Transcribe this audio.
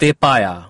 Tepaia.